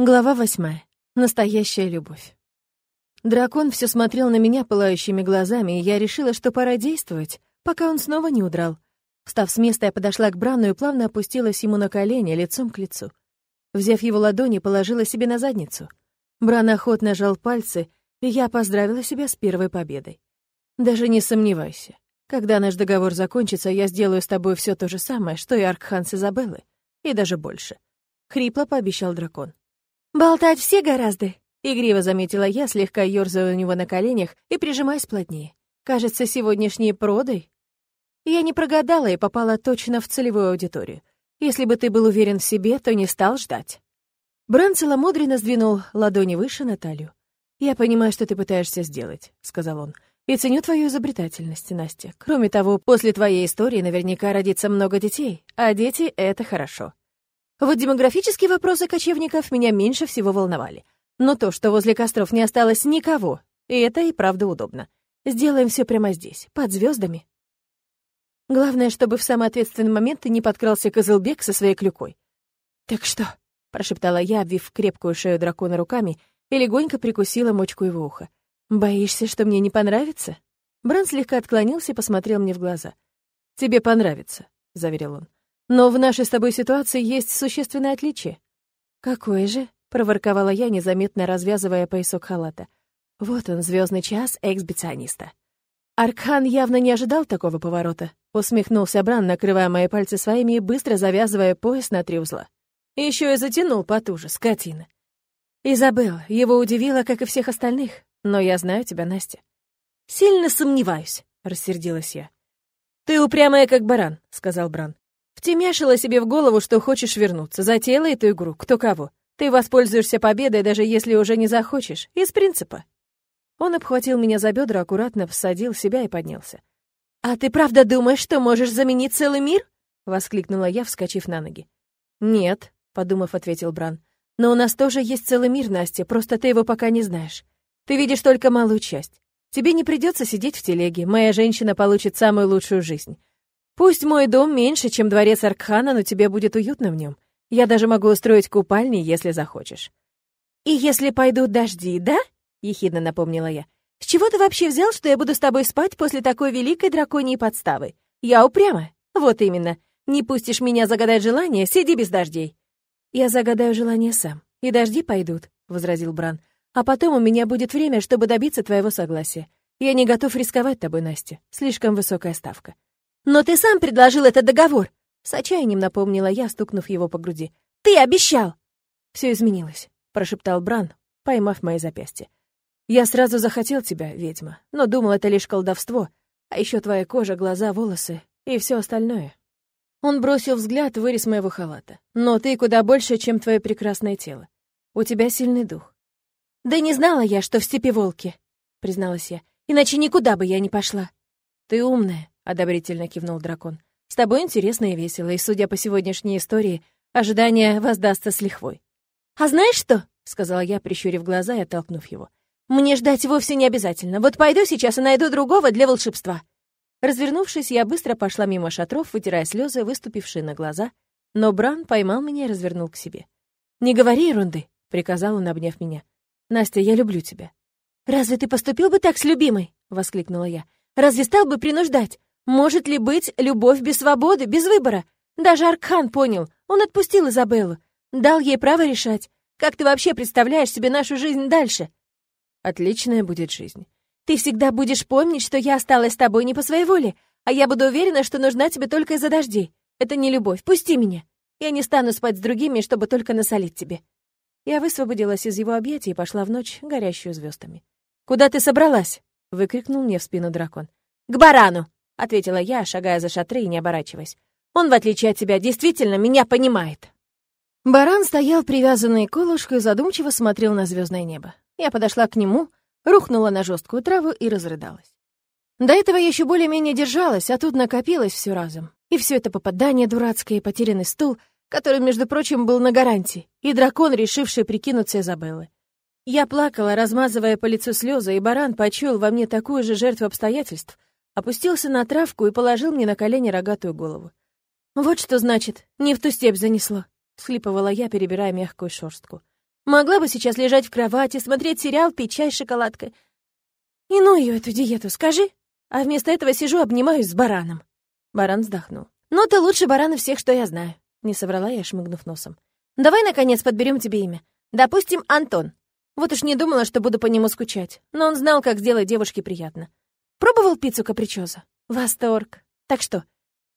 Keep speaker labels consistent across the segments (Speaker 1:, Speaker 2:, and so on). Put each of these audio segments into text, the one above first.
Speaker 1: Глава восьмая. Настоящая любовь. Дракон все смотрел на меня пылающими глазами, и я решила, что пора действовать, пока он снова не удрал. Встав с места, я подошла к Брану и плавно опустилась ему на колени, лицом к лицу. Взяв его ладони, положила себе на задницу. Бран охотно жал пальцы, и я поздравила себя с первой победой. Даже не сомневайся. Когда наш договор закончится, я сделаю с тобой все то же самое, что и Аркхан с Изабеллы, и даже больше. Хрипло пообещал дракон. «Болтать все гораздо», — игриво заметила я, слегка ёрзая у него на коленях и прижимаясь плотнее. «Кажется, сегодняшние проды...» Я не прогадала и попала точно в целевую аудиторию. Если бы ты был уверен в себе, то не стал ждать. Бран целомудренно сдвинул ладони выше на талию. «Я понимаю, что ты пытаешься сделать», — сказал он. «И ценю твою изобретательность, Настя. Кроме того, после твоей истории наверняка родится много детей, а дети — это хорошо. Вот демографические вопросы кочевников меня меньше всего волновали. Но то, что возле костров не осталось никого, и это и правда удобно. Сделаем все прямо здесь, под звездами. Главное, чтобы в самый ответственный момент не подкрался Козылбек со своей клюкой. «Так что?» — прошептала я, обвив крепкую шею дракона руками и легонько прикусила мочку его уха. «Боишься, что мне не понравится?» Бран слегка отклонился и посмотрел мне в глаза. «Тебе понравится», — заверил он. Но в нашей с тобой ситуации есть существенное отличие. Какое же? проворковала я, незаметно развязывая поясок халата. Вот он, звездный час эксбициониста. Аркхан явно не ожидал такого поворота. Усмехнулся Бран, накрывая мои пальцы своими и быстро завязывая пояс на три узла. Еще и затянул потуже, скотина. Изабелла, его удивила, как и всех остальных. Но я знаю тебя, Настя. Сильно сомневаюсь, рассердилась я. Ты упрямая, как баран, сказал Бран. Втемяшила себе в голову, что хочешь вернуться, затеяла эту игру, кто кого. Ты воспользуешься победой, даже если уже не захочешь, из принципа. Он обхватил меня за бедра, аккуратно всадил себя и поднялся. «А ты правда думаешь, что можешь заменить целый мир?» — воскликнула я, вскочив на ноги. «Нет», — подумав, ответил Бран. «Но у нас тоже есть целый мир, Настя, просто ты его пока не знаешь. Ты видишь только малую часть. Тебе не придется сидеть в телеге, моя женщина получит самую лучшую жизнь. Пусть мой дом меньше, чем дворец Аркхана, но тебе будет уютно в нем. Я даже могу устроить купальни, если захочешь». «И если пойдут дожди, да?» — ехидно напомнила я. «С чего ты вообще взял, что я буду с тобой спать после такой великой драконьей подставы? Я упряма. Вот именно. Не пустишь меня загадать желание, сиди без дождей». «Я загадаю желание сам, и дожди пойдут», — возразил Бран. «А потом у меня будет время, чтобы добиться твоего согласия. Я не готов рисковать тобой, Настя. Слишком высокая ставка. «Но ты сам предложил этот договор!» С отчаянием напомнила я, стукнув его по груди. «Ты обещал!» «Все изменилось», — прошептал Бран, поймав мои запястья. «Я сразу захотел тебя, ведьма, но думал, это лишь колдовство, а еще твоя кожа, глаза, волосы и все остальное». Он бросил взгляд в вырез моего халата. «Но ты куда больше, чем твое прекрасное тело. У тебя сильный дух». «Да не знала я, что в степи волки», — призналась я. «Иначе никуда бы я не пошла». «Ты умная», одобрительно кивнул дракон. С тобой интересно и весело, и, судя по сегодняшней истории, ожидание воздастся с лихвой. А знаешь что? сказала я, прищурив глаза и оттолкнув его. Мне ждать вовсе не обязательно. Вот пойду сейчас и найду другого для волшебства. Развернувшись, я быстро пошла мимо шатров, вытирая слезы, выступившие на глаза, но Бран поймал меня и развернул к себе. «Не говори ерунды», — приказал он, обняв меня. «Настя, я люблю тебя». «Разве ты поступил бы так с любимой?» — воскликнула я. «Разве стал бы принуждать? Может ли быть любовь без свободы, без выбора? Даже Аркхан понял. Он отпустил Изабеллу. Дал ей право решать. Как ты вообще представляешь себе нашу жизнь дальше? Отличная будет жизнь. Ты всегда будешь помнить, что я осталась с тобой не по своей воле, а я буду уверена, что нужна тебе только из-за дождей. Это не любовь. Пусти меня. Я не стану спать с другими, чтобы только насолить тебе. Я высвободилась из его объятий и пошла в ночь, горящую звездами. «Куда ты собралась?» — выкрикнул мне в спину дракон. «К барану!» — ответила я, шагая за шатры и не оборачиваясь. «Он, в отличие от тебя, действительно меня понимает». Баран стоял привязанный колышкой и задумчиво смотрел на звездное небо. Я подошла к нему, рухнула на жесткую траву и разрыдалась. До этого я еще более-менее держалась, а тут накопилось все разом. И все это попадание дурацкое, и потерянный стул, который, между прочим, был на гарантии, и дракон, решивший прикинуться Изабеллы. Я плакала, размазывая по лицу слезы, и баран почуял во мне такую же жертву обстоятельств, опустился на травку и положил мне на колени рогатую голову. «Вот что значит, не в ту степь занесло», — схлипывала я, перебирая мягкую шорстку. Могла бы сейчас лежать в кровати, смотреть сериал, пить чай с шоколадкой. И ну ее эту диету, скажи. А вместо этого сижу, обнимаюсь с бараном. Баран вздохнул. «Ну, ты лучше барана всех, что я знаю», — не соврала я, шмыгнув носом. «Давай, наконец, подберем тебе имя. Допустим, Антон. Вот уж не думала, что буду по нему скучать, но он знал, как сделать девушке приятно. Пробовал пиццу капричоза? Восторг. Так что,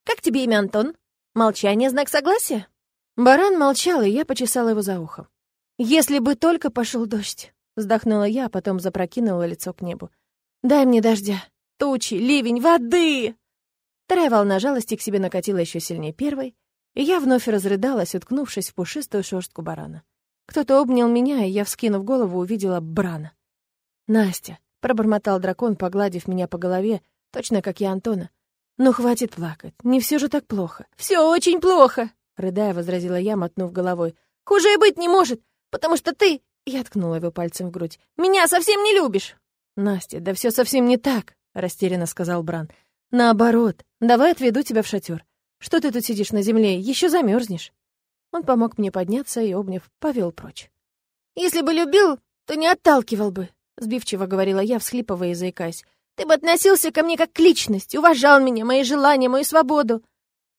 Speaker 1: как тебе имя Антон? Молчание — знак согласия?» Баран молчал, и я почесала его за ухом. «Если бы только пошел дождь!» — вздохнула я, а потом запрокинула лицо к небу. «Дай мне дождя! Тучи, ливень, воды!» Вторая волна жалости к себе накатила еще сильнее первой, и я вновь разрыдалась, уткнувшись в пушистую шерстку барана. Кто-то обнял меня, и я, вскинув голову, увидела Брана. «Настя», — пробормотал дракон, погладив меня по голове, точно как я Антона. «Ну, хватит плакать, не все же так плохо». «Все очень плохо», — рыдая, возразила я, мотнув головой. «Хуже и быть не может, потому что ты...» Я ткнула его пальцем в грудь. «Меня совсем не любишь!» «Настя, да все совсем не так», — растерянно сказал Бран. Наоборот, давай отведу тебя в шатер. Что ты тут сидишь на земле, еще замерзнешь. Он помог мне подняться и, обняв, повел прочь. «Если бы любил, то не отталкивал бы», — сбивчиво говорила я, всхлипывая и заикаясь. «Ты бы относился ко мне как к личность, уважал меня, мои желания, мою свободу».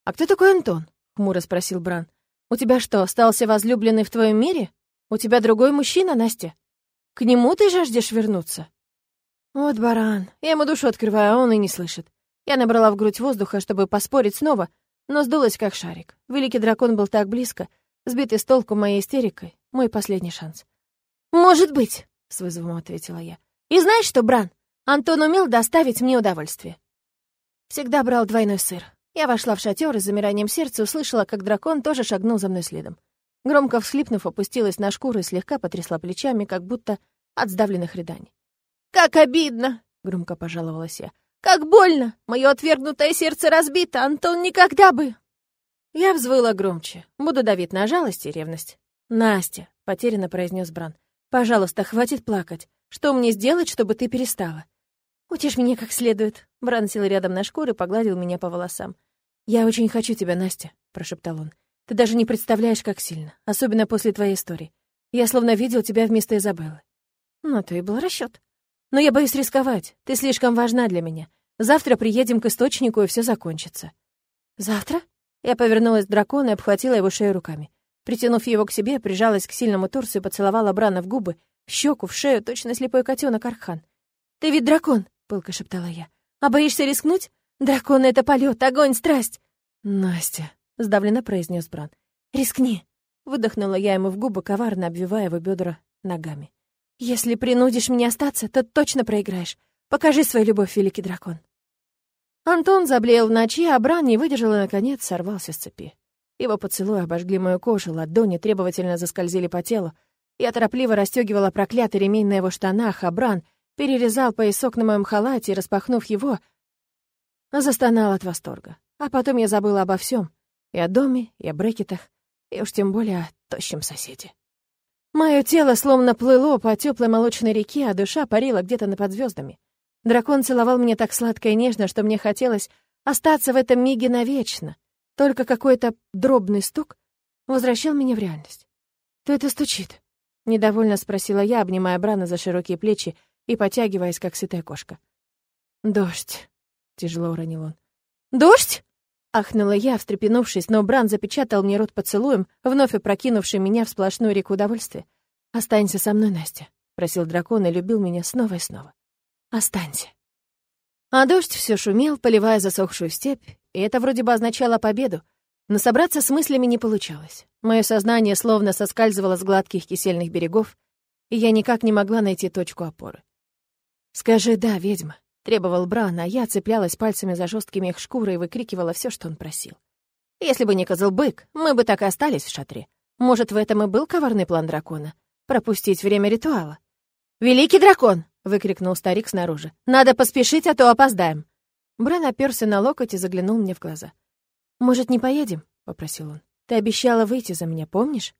Speaker 1: «А кто такой Антон?» — хмуро спросил Бран. «У тебя что, остался возлюбленный в твоем мире? У тебя другой мужчина, Настя? К нему ты жаждешь вернуться?» «Вот баран, я ему душу открываю, а он и не слышит. Я набрала в грудь воздуха, чтобы поспорить снова, но сдулась как шарик. Великий дракон был так близко, сбитый с толку моей истерикой, мой последний шанс. «Может быть», — с вызовом ответила я. «И знаешь что, Бран, Антон умел доставить мне удовольствие. Всегда брал двойной сыр. Я вошла в шатер и с замиранием сердца услышала, как дракон тоже шагнул за мной следом. Громко всхлипнув, опустилась на шкуру и слегка потрясла плечами, как будто от сдавленных рыданий. «Как обидно!» — громко пожаловалась я. Как больно! Мое отвергнутое сердце разбито, Антон никогда бы...» Я взвыла громче. Буду давить на жалость и ревность. «Настя», — потерянно произнес Бран, — «пожалуйста, хватит плакать. Что мне сделать, чтобы ты перестала?» «Утешь меня как следует». Бран сел рядом на шкуру и погладил меня по волосам. «Я очень хочу тебя, Настя», — прошептал он. «Ты даже не представляешь, как сильно, особенно после твоей истории. Я словно видел тебя вместо Изабеллы». Ну, то и был расчет. Но я боюсь рисковать. Ты слишком важна для меня. Завтра приедем к источнику, и все закончится». «Завтра?» Я повернулась к дракону и обхватила его шею руками. Притянув его к себе, прижалась к сильному торсу и поцеловала Брана в губы, в щеку, в шею, точно слепой котенок Архан. «Ты ведь дракон!» — пылко шептала я. «А боишься рискнуть? Дракон — это полет, огонь, страсть!» «Настя!» — сдавленно произнес Бран. «Рискни!» — выдохнула я ему в губы, коварно обвивая его бедра ногами. «Если принудишь меня остаться, то точно проиграешь. Покажи свою любовь, великий дракон». Антон заблеял в ночи, а Бран не выдержал и, наконец, сорвался с цепи. Его поцелуи обожгли мою кожу, ладони требовательно заскользили по телу. Я торопливо расстегивала проклятый ремень на его штанах, а Бран перерезал поясок на моем халате и, распахнув его, застонал от восторга. А потом я забыла обо всем и о доме, и о брекетах, и уж тем более о тощем соседе. Мое тело словно плыло по теплой молочной реке, а душа парила где-то над звездами. Дракон целовал меня так сладко и нежно, что мне хотелось остаться в этом миге навечно. Только какой-то дробный стук возвращал меня в реальность. «Кто это стучит?» — недовольно спросила я, обнимая Брана за широкие плечи и потягиваясь, как сытая кошка. «Дождь», — тяжело уронил он. «Дождь?» Ахнула я, встрепенувшись, но Бран запечатал мне рот поцелуем, вновь опрокинувший меня в сплошную реку удовольствия. «Останься со мной, Настя», — просил дракон и любил меня снова и снова. «Останься». А дождь все шумел, поливая засохшую степь, и это вроде бы означало победу, но собраться с мыслями не получалось. Мое сознание словно соскальзывало с гладких кисельных берегов, и я никак не могла найти точку опоры. «Скажи «да», ведьма», Требовал Бран, а я цеплялась пальцами за жесткий мех шкуры и выкрикивала все, что он просил. Если бы не козел-бык, мы бы так и остались в шатре. Может, в этом и был коварный план дракона? Пропустить время ритуала. «Великий дракон!» — выкрикнул старик снаружи. «Надо поспешить, а то опоздаем!» Бран оперся на локоть и заглянул мне в глаза. «Может, не поедем?» — попросил он. «Ты обещала выйти за меня, помнишь?»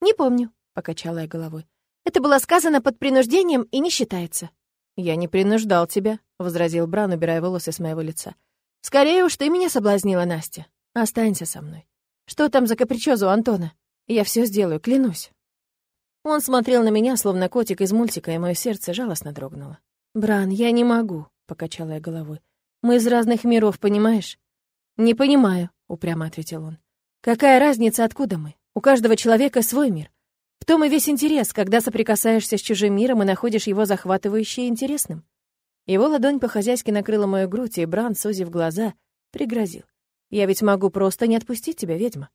Speaker 1: «Не помню», — покачала я головой. «Это было сказано под принуждением и не считается». «Я не принуждал тебя», — возразил Бран, убирая волосы с моего лица. «Скорее уж ты меня соблазнила, Настя. Останься со мной. Что там за капричозу Антона? Я все сделаю, клянусь». Он смотрел на меня, словно котик из мультика, и мое сердце жалостно дрогнуло. «Бран, я не могу», — покачала я головой. «Мы из разных миров, понимаешь?» «Не понимаю», — упрямо ответил он. «Какая разница, откуда мы? У каждого человека свой мир. В том и весь интерес, когда соприкасаешься с чужим миром и находишь его захватывающим и интересным. Его ладонь по-хозяйски накрыла мою грудь, и Бран, сузив глаза, пригрозил. «Я ведь могу просто не отпустить тебя, ведьма».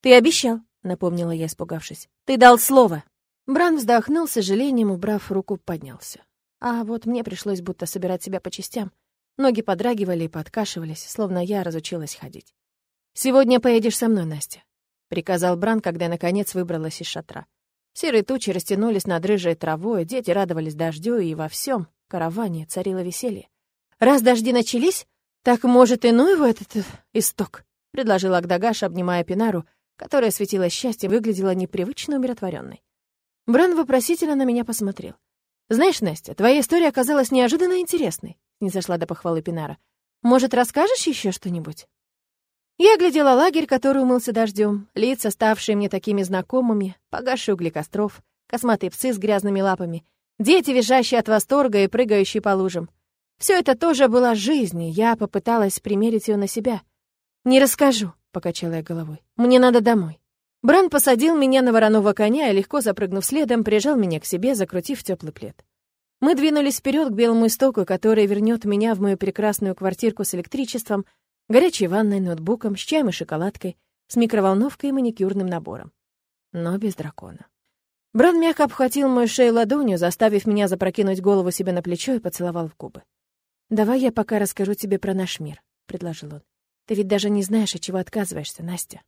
Speaker 1: «Ты обещал», — напомнила я, испугавшись. «Ты дал слово». Бран вздохнул, с сожалением, убрав руку, поднялся. А вот мне пришлось будто собирать себя по частям. Ноги подрагивали и подкашивались, словно я разучилась ходить. «Сегодня поедешь со мной, Настя», — приказал Бран, когда я, наконец, выбралась из шатра. Серые тучи растянулись над рыжей травой, дети радовались дождю, и во всем караване царило веселье. «Раз дожди начались, так, может, и ну его этот э, исток?» — предложил Агдагаш, обнимая Пинару, которая светила счастье, выглядела непривычно умиротворенной. Бран вопросительно на меня посмотрел. «Знаешь, Настя, твоя история оказалась неожиданно интересной», — не зашла до похвалы Пинара. «Может, расскажешь еще что-нибудь?» Я глядела лагерь, который умылся дождем, лица, ставшие мне такими знакомыми, погасшие угли костров, косматые псы с грязными лапами, дети, визжащие от восторга и прыгающие по лужам. Все это тоже была жизнь, и я попыталась примерить ее на себя. «Не расскажу», — покачала я головой. «Мне надо домой». Бран посадил меня на вороного коня и, легко запрыгнув следом, прижал меня к себе, закрутив теплый плед. Мы двинулись вперед к белому истоку, который вернет меня в мою прекрасную квартирку с электричеством, горячей ванной, ноутбуком, с чаем и шоколадкой, с микроволновкой и маникюрным набором. Но без дракона. Бран мягко обхватил мою шею ладонью, заставив меня запрокинуть голову себе на плечо и поцеловал в губы. «Давай я пока расскажу тебе про наш мир», — предложил он. «Ты ведь даже не знаешь, от чего отказываешься, Настя».